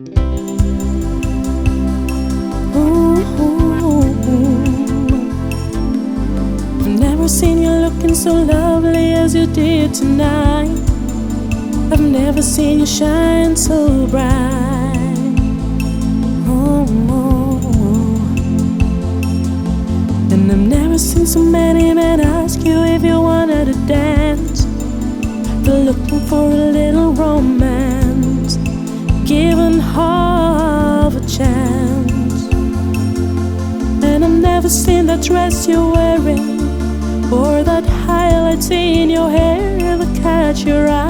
I've never seen you looking so lovely as you did tonight. I've never seen you shine so bright. Oh, oh. And I've never seen so many men ask you if you wanted to dance. They're looking for a little romance, Never seen that dress you're wearing, or that highlights in your hair that catch your eye.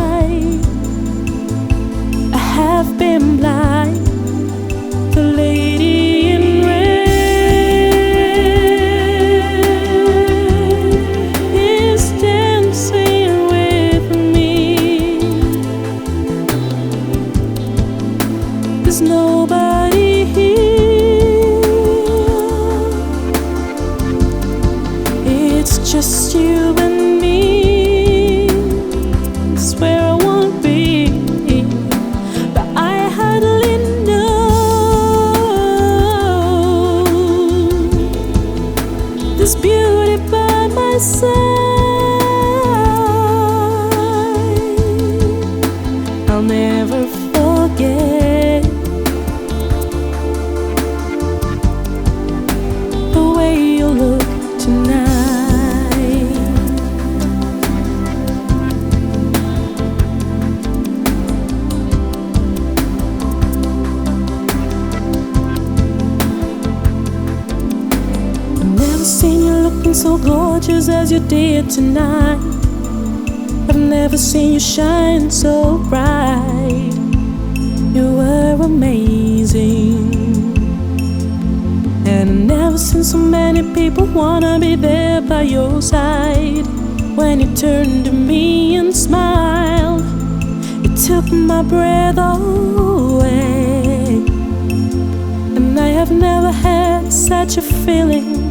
You and me. I won't be, but I hardly know. This beauty by my looking so gorgeous as you did tonight. I've never seen you shine so bright. You were amazing. And I've never seen so many people wanna be there by your side. When you turned to me and smiled, it took my breath away. And I have never had such a feeling,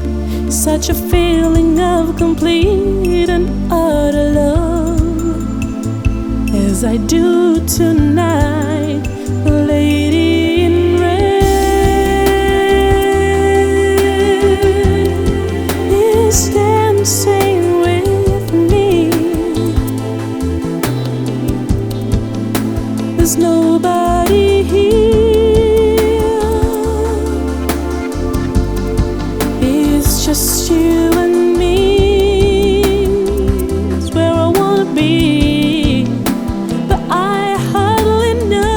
such a feeling of complete and utter love as I do tonight, lady in red is dancing with me. There's nobody just you and me. It's where I wanna be, but I hardly know.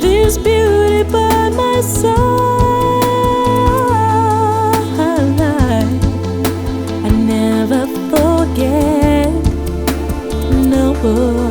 This beauty by my side. I never forget. No.